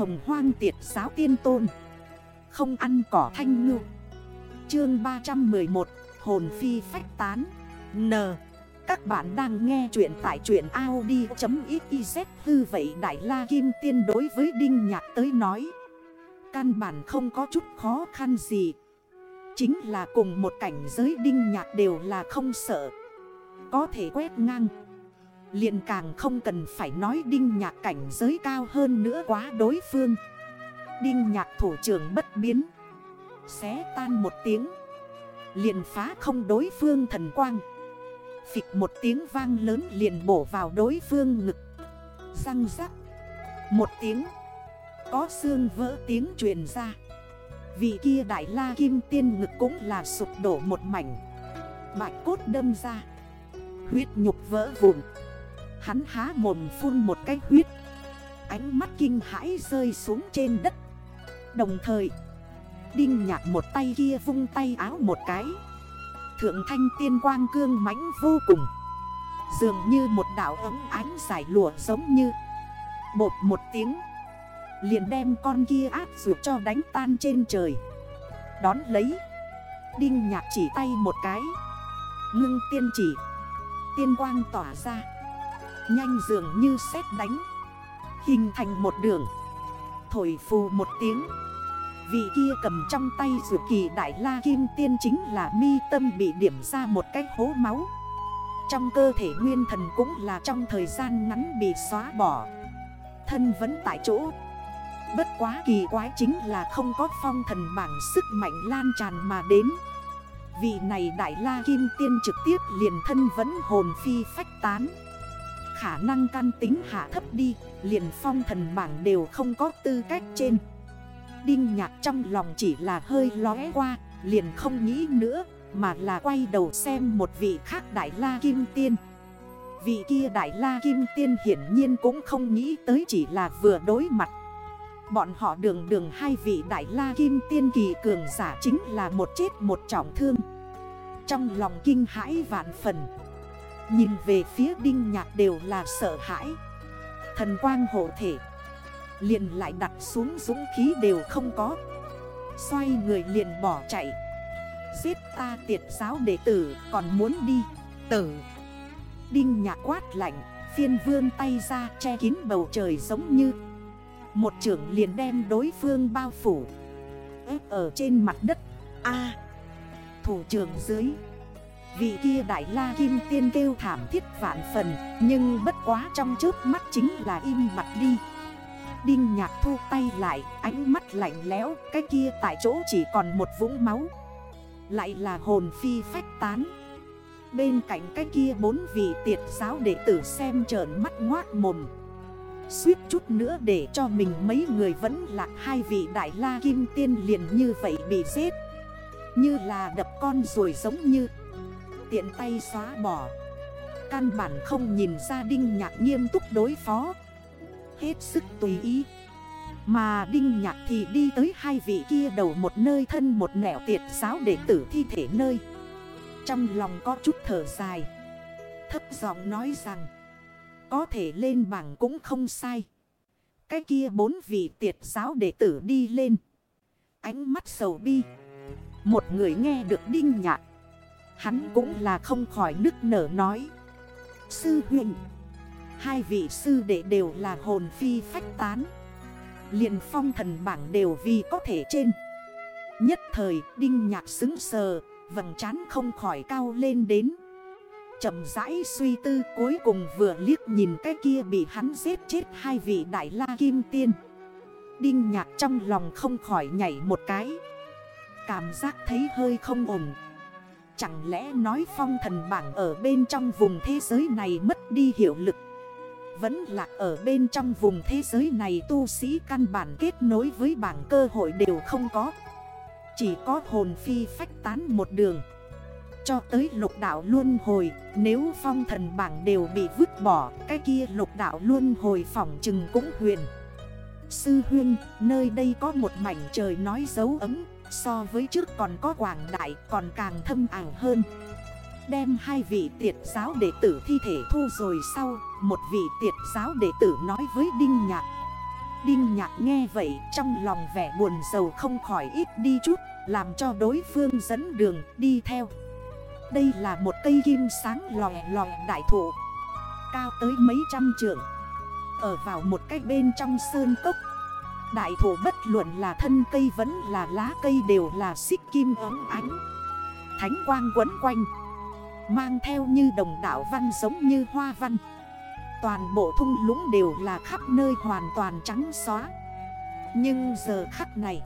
hồng hoang tiệt giáo tiên tôn. Không ăn cỏ thanh ngư. Chương 311 Hồn phi phách tán. N. Các bạn đang nghe chuyện tại chuyện Audi.xyz Tư vậy Đại La Kim Tiên đối với Đinh Nhạc tới nói, Căn bản không có chút khó khăn gì. Chính là cùng một cảnh giới Đinh Nhạc đều là không sợ. Có thể quét ngang liền càng không cần phải nói đinh nhạc cảnh giới cao hơn nữa quá đối phương. Đinh nhạc thủ trưởng bất biến. Xé tan một tiếng. Liền phá không đối phương thần quang. Phịch một tiếng vang lớn liền bổ vào đối phương ngực. Răng rắc. Một tiếng. Có xương vỡ tiếng truyền ra. Vị kia đại la kim tiên ngực cũng là sụp đổ một mảnh. Bạch cốt đâm ra. Huyết nhục vỡ vụn. Hắn há mồm phun một cái huyết. Ánh mắt kinh hãi rơi xuống trên đất. Đồng thời, Đinh nhạc một tay kia vung tay áo một cái. Thượng thanh tiên quang cương mãnh vô cùng. Dường như một đảo ấm ánh giải lụa giống như Bột một tiếng, Liền đem con kia áp dược cho đánh tan trên trời. Đón lấy, Đinh nhạc chỉ tay một cái. Ngưng tiên chỉ, Tiên quang tỏa ra. Nhanh dường như xét đánh. Hình thành một đường. Thổi phù một tiếng. Vị kia cầm trong tay rượu kỳ đại la kim tiên chính là mi tâm bị điểm ra một cái hố máu. Trong cơ thể nguyên thần cũng là trong thời gian ngắn bị xóa bỏ. Thân vẫn tại chỗ. Bất quá kỳ quái chính là không có phong thần bảng sức mạnh lan tràn mà đến. Vị này đại la kim tiên trực tiếp liền thân vẫn hồn phi phách tán khả năng căn tính hạ thấp đi, Liền phong thần bảng đều không có tư cách trên. Đinh nhạc trong lòng chỉ là hơi lóe qua, Liền không nghĩ nữa, Mà là quay đầu xem một vị khác Đại La Kim Tiên. Vị kia Đại La Kim Tiên hiển nhiên cũng không nghĩ tới chỉ là vừa đối mặt. Bọn họ đường đường hai vị Đại La Kim Tiên kỳ cường giả chính là một chết một trọng thương. Trong lòng kinh hãi vạn phần Nhìn về phía đinh nhạc đều là sợ hãi. Thần quang hộ thể. Liền lại đặt xuống dũng khí đều không có. Xoay người liền bỏ chạy. Giết ta tiệt giáo đệ tử còn muốn đi. Tử. Đinh nhạc quát lạnh, Phiên vương tay ra che kín bầu trời giống như. Một trưởng liền đem đối phương bao phủ. Ép ở trên mặt đất. A. Thủ trưởng dưới. Vị kia đại la kim tiên kêu thảm thiết vạn phần, Nhưng bất quá trong trước mắt chính là im mặt đi. Đinh nhạc thu tay lại, Ánh mắt lạnh lẽo, Cái kia tại chỗ chỉ còn một vũng máu. Lại là hồn phi phách tán. Bên cạnh cái kia bốn vị tiệt giáo đệ tử xem trởn mắt ngoát mồm. Suýt chút nữa để cho mình mấy người vẫn lạc hai vị đại la kim tiên liền như vậy bị giết. Như là đập con rồi giống như tiện tay xóa bỏ. Căn bản không nhìn ra Đinh Nhạc nghiêm túc đối phó. Hết sức tùy ý. Mà Đinh Nhạc thì đi tới hai vị kia đầu một nơi thân một nẻo tiệt giáo để tử thi thể nơi. Trong lòng có chút thở dài. Thấp giọng nói rằng, Có thể lên bảng cũng không sai. Cái kia bốn vị tiệt giáo đệ tử đi lên. Ánh mắt sầu bi. Một người nghe được đinh nhạc Hắn cũng là không khỏi nức nở nói. Sư huynh, Hai vị sư đệ đều là hồn phi phách tán. Liền phong thần bảng đều vì có thể trên. Nhất thời, đinh nhạc xứng sờ, Vầng trán không khỏi cao lên đến. Chậm rãi suy tư, cuối cùng vừa liếc nhìn cái kia bị hắn giết chết hai vị đại la kim tiên. Đinh nhạc trong lòng không khỏi nhảy một cái. Cảm giác thấy hơi không ổn Chẳng lẽ nói phong thần bảng ở bên trong vùng thế giới này mất đi hiệu lực? Vẫn là ở bên trong vùng thế giới này tu sĩ căn bản kết nối với bảng cơ hội đều không có. Chỉ có hồn phi phách tán một đường. Cho tới lục đạo luân hồi Nếu phong thần bảng đều bị vứt bỏ Cái kia lục đạo luân hồi phỏng chừng cũng huyền. Sư huyên, nơi đây có một mảnh trời nói dấu ấm So với trước còn có quảng đại, còn càng thâm ảo hơn. Đem hai vị tiệt giáo đệ tử thi thể thu rồi sau, Một vị tiệt giáo đệ tử nói với Đinh Nhạc. Đinh nhạc nghe vậy trong lòng vẻ buồn giàu không khỏi ít đi chút, Làm cho đối phương dẫn đường đi theo. Đây là một cây kim sáng lòe lòe đại thụ, Cao tới mấy trăm trượng. Ở vào một cái bên trong sơn cốc Đại thụ bất luận là thân cây vẫn là lá cây đều là xích kim ấm ánh. Thánh quang quấn quanh, Mang theo như đồng đảo văn giống như hoa văn. Toàn bộ thung lũng đều là khắp nơi hoàn toàn trắng xóa. Nhưng giờ khắc này,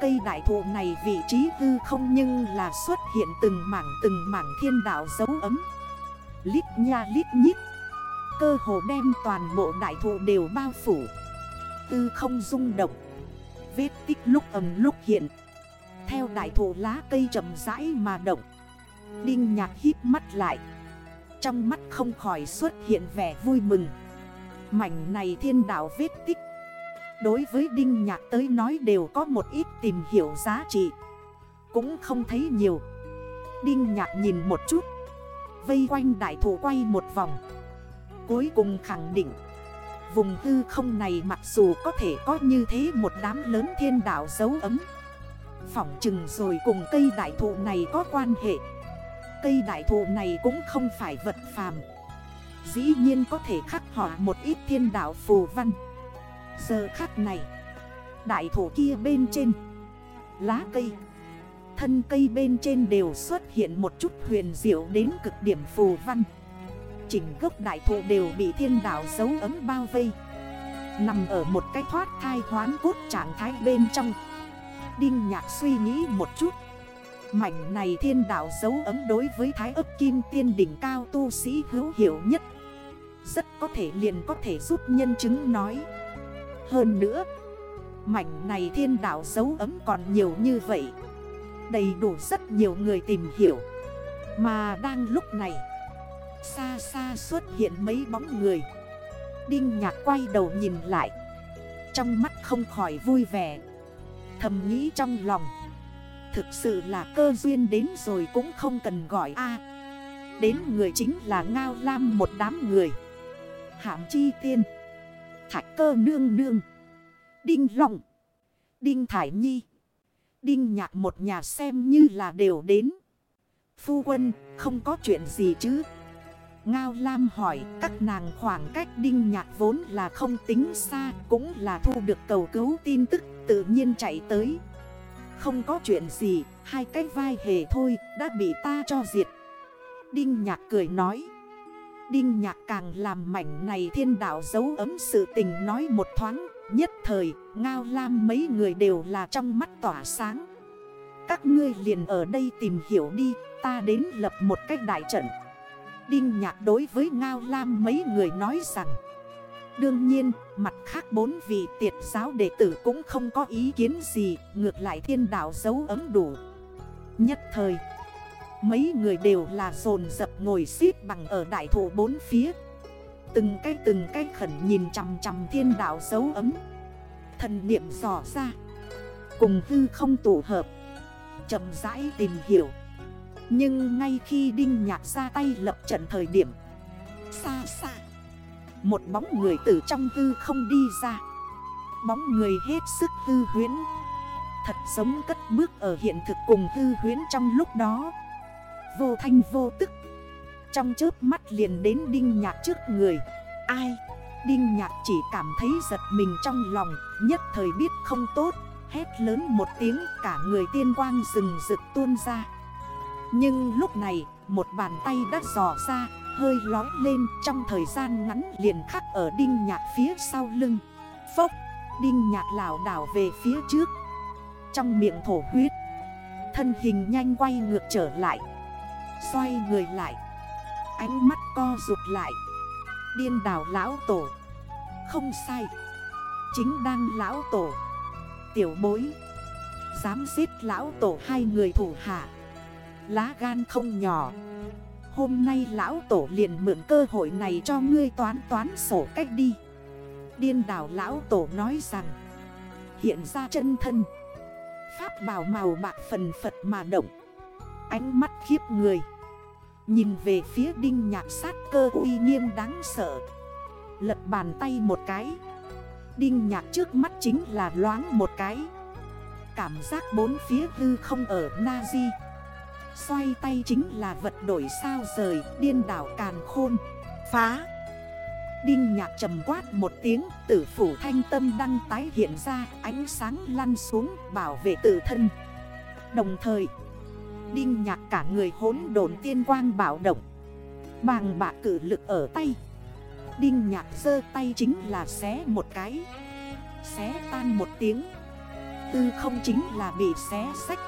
Cây đại thụ này vị trí hư không nhưng là xuất hiện từng mảng từng mảng thiên đảo dấu ấm. Lít nha lít nhít, Cơ hồ đem toàn bộ đại thụ đều bao phủ. Tư không rung động. Vết tích lúc ầm lúc hiện. Theo đại thụ lá cây chậm rãi mà động. Đinh nhạc hít mắt lại. Trong mắt không khỏi xuất hiện vẻ vui mừng. Mảnh này thiên đảo vết tích. Đối với Đinh Nhạc tới nói đều có một ít tìm hiểu giá trị. Cũng không thấy nhiều. Đinh Nhạc nhìn một chút. Vây quanh đại thủ quay một vòng. Cuối cùng khẳng định. Vùng hư không này mặc dù có thể có như thế một đám lớn thiên đảo dấu ấm. Phỏng chừng rồi cùng cây đại thụ này có quan hệ. Cây đại thụ này cũng không phải vật phàm. Dĩ nhiên có thể khắc họa một ít thiên đảo phù văn. Giờ khắc này, Đại thổ kia bên trên, Lá cây, Thân cây bên trên đều xuất hiện một chút huyền diệu đến cực điểm phù văn. Chỉnh gốc đại thụ đều bị thiên đảo dấu ấm bao vây. Nằm ở một cái thoát thai hoán cốt trạng thái bên trong. Đinh nhạc suy nghĩ một chút. Mảnh này thiên đảo dấu ấm đối với thái ấp kim tiên đỉnh cao tu sĩ hữu hiệu nhất. Rất có thể liền có thể giúp nhân chứng nói. Hơn nữa, Mảnh này thiên đảo dấu ấm còn nhiều như vậy. Đầy đủ rất nhiều người tìm hiểu. Mà đang lúc này Xa xa xuất hiện mấy bóng người Đinh nhạc quay đầu nhìn lại Trong mắt không khỏi vui vẻ Thầm nghĩ trong lòng Thực sự là cơ duyên đến rồi cũng không cần gọi a Đến người chính là Ngao Lam một đám người Hạm chi tiên Thạch cơ nương nương. Đinh Long. Đinh Thải Nhi. Đinh Nhạc một nhà xem như là đều đến. Phu quân, không có chuyện gì chứ. Ngao Lam hỏi các nàng khoảng cách Đinh Nhạc vốn là không tính xa Cũng là thu được cầu cứu tin tức tự nhiên chạy tới. Không có chuyện gì Hai cái vai hề thôi đã bị ta cho diệt. Đinh Nhạc cười nói. Đinh nhạc càng làm mảnh này thiên đạo dấu ấm sự tình nói một thoáng Nhất thời, Ngao Lam mấy người đều là trong mắt tỏa sáng. Các ngươi liền ở đây tìm hiểu đi Ta đến lập một cách đại trận. Đinh nhạc đối với Ngao Lam mấy người nói rằng Đương nhiên, mặt khác bốn vị tiệt giáo đệ tử cũng không có ý kiến gì Ngược lại thiên đạo dấu ấm đủ. Nhất thời Mấy người đều là dồn dập ngồi xếp bằng ở đại thụ bốn phía. Từng cái từng cái khẩn nhìn chằm chằm thiên đạo dấu ấm. Thần niệm dò ra. Cùng hư không tụ hợp. Chậm rãi tìm hiểu. Nhưng ngay khi Đinh Nhạc ra tay lập trận thời điểm, Xa xa, Một bóng người từ trong hư không đi ra. Bóng người hết sức hư huyến Thật giống cất bước ở hiện thực cùng hư huyến trong lúc đó. Vô thanh vô tức, Trong chớp mắt liền đến Đinh Nhạc trước người. Ai? Đinh Nhạc chỉ cảm thấy giật mình trong lòng, Nhất thời biết không tốt, Hét lớn một tiếng, cả người tiên quang rừng rực tuôn ra. Nhưng lúc này, một bàn tay đã dò ra, Hơi lói lên trong thời gian ngắn liền khắc ở đinh nhạc phía sau lưng. Phốc, Đinh nhạc lảo đảo về phía trước. Trong miệng thổ huyết, Thân hình nhanh quay ngược trở lại. Xoay người lại, Ánh mắt co rụt lại. Điên đảo lão tổ. Không sai. Chính đang lão tổ. Tiểu bối. Dám giết lão tổ hai người thủ hạ. Lá gan không nhỏ. Hôm nay lão tổ liền mượn cơ hội này cho ngươi toán toán sổ cách đi. Điên đảo lão tổ nói rằng, Hiện ra chân thân. Pháp bảo màu bạc phần phật mà động. Ánh mắt khiếp người. Nhìn về phía đinh nhạc sát cơ uy nghiêm đáng sợ. Lật bàn tay một cái. Đinh nhạc trước mắt chính là loáng một cái. Cảm giác bốn phía hư không ở Nazi Xoay tay chính là vật đổi sao rời, Điên đảo càn khôn. Phá. Đinh nhạc trầm quát một tiếng, Tử phủ thanh tâm đăng tái hiện ra, Ánh sáng lăn xuống, bảo vệ tự thân. Đồng thời, Đinh nhạc cả người hốn đồn tiên quang bảo động. Bàng bạc cử lực ở tay. Đinh nhạc sơ tay chính là xé một cái. Xé tan một tiếng. Tư không chính là bị xé sách